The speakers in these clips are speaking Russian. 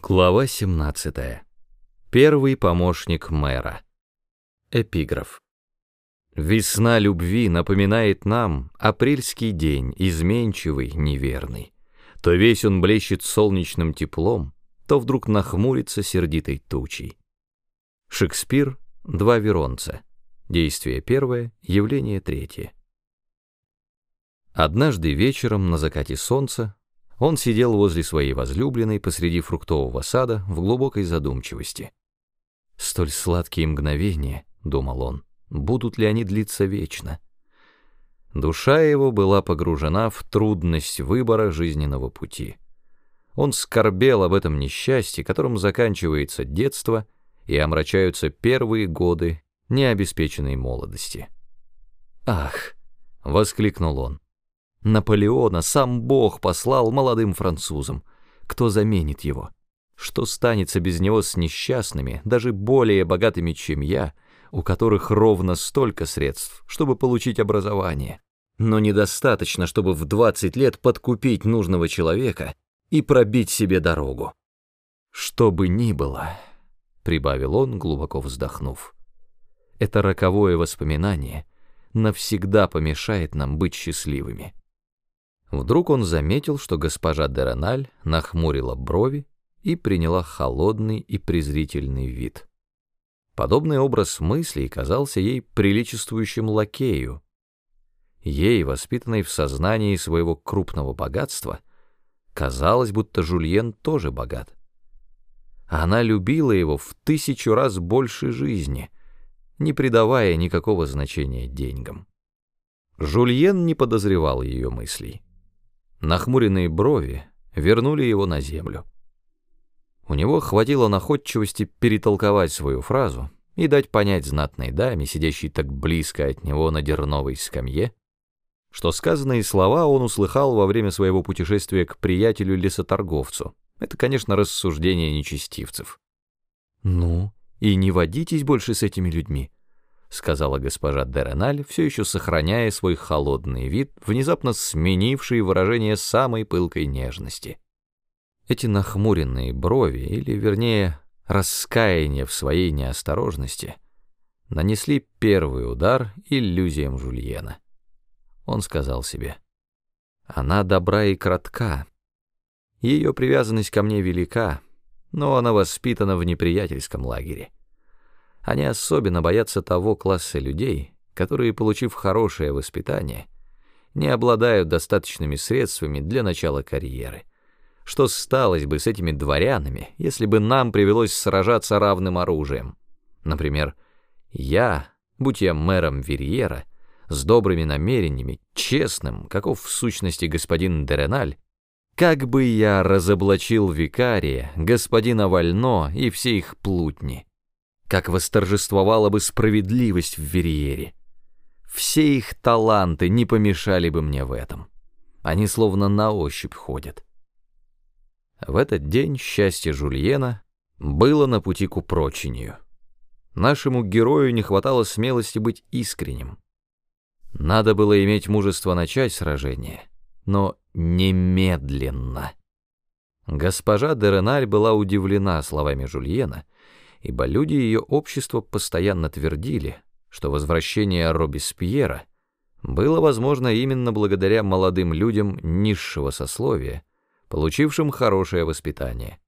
Глава 17. Первый помощник мэра. Эпиграф. Весна любви напоминает нам апрельский день, изменчивый, неверный. То весь он блещет солнечным теплом, то вдруг нахмурится сердитой тучей. Шекспир «Два веронца». Действие первое, явление третье. Однажды вечером на закате солнца он сидел возле своей возлюбленной посреди фруктового сада в глубокой задумчивости. «Столь сладкие мгновения», — думал он, — «будут ли они длиться вечно?» Душа его была погружена в трудность выбора жизненного пути. Он скорбел об этом несчастье, которым заканчивается детство и омрачаются первые годы необеспеченной молодости. «Ах!» — воскликнул он. Наполеона сам Бог послал молодым французам. Кто заменит его? Что станется без него с несчастными, даже более богатыми, чем я, у которых ровно столько средств, чтобы получить образование, но недостаточно, чтобы в 20 лет подкупить нужного человека и пробить себе дорогу? Что бы ни было, — прибавил он, глубоко вздохнув, — это роковое воспоминание навсегда помешает нам быть счастливыми. Вдруг он заметил, что госпожа Дерональ нахмурила брови и приняла холодный и презрительный вид. Подобный образ мыслей казался ей приличествующим лакею. Ей, воспитанной в сознании своего крупного богатства, казалось, будто Жульен тоже богат. Она любила его в тысячу раз больше жизни, не придавая никакого значения деньгам. Жульен не подозревал ее мыслей. Нахмуренные брови вернули его на землю. У него хватило находчивости перетолковать свою фразу и дать понять знатной даме, сидящей так близко от него на дерновой скамье, что сказанные слова он услыхал во время своего путешествия к приятелю-лесоторговцу. Это, конечно, рассуждение нечестивцев. «Ну, и не водитесь больше с этими людьми», — сказала госпожа Дереналь, все еще сохраняя свой холодный вид, внезапно сменивший выражение самой пылкой нежности. Эти нахмуренные брови, или, вернее, раскаяние в своей неосторожности, нанесли первый удар иллюзиям Жульена. Он сказал себе, «Она добра и кратка. Ее привязанность ко мне велика, но она воспитана в неприятельском лагере». Они особенно боятся того класса людей, которые, получив хорошее воспитание, не обладают достаточными средствами для начала карьеры. Что сталось бы с этими дворянами, если бы нам привелось сражаться равным оружием? Например, я, будь я мэром Верьера, с добрыми намерениями, честным, каков в сущности господин Дереналь, как бы я разоблачил викария, господина Вально и все их плутни как восторжествовала бы справедливость в Верьере. Все их таланты не помешали бы мне в этом. Они словно на ощупь ходят. В этот день счастье Жульена было на пути к упрочению. Нашему герою не хватало смелости быть искренним. Надо было иметь мужество начать сражение, но немедленно. Госпожа Дереналь была удивлена словами Жульена — ибо люди ее общества постоянно твердили, что возвращение Робеспьера было возможно именно благодаря молодым людям низшего сословия, получившим хорошее воспитание.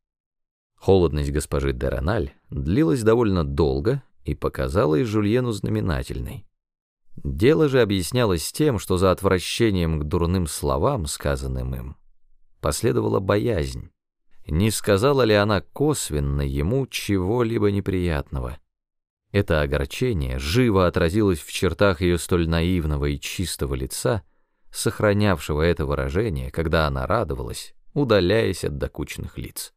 Холодность госпожи Дерональ длилась довольно долго и показалась Жульену знаменательной. Дело же объяснялось тем, что за отвращением к дурным словам, сказанным им, последовала боязнь, не сказала ли она косвенно ему чего-либо неприятного. Это огорчение живо отразилось в чертах ее столь наивного и чистого лица, сохранявшего это выражение, когда она радовалась, удаляясь от докучных лиц.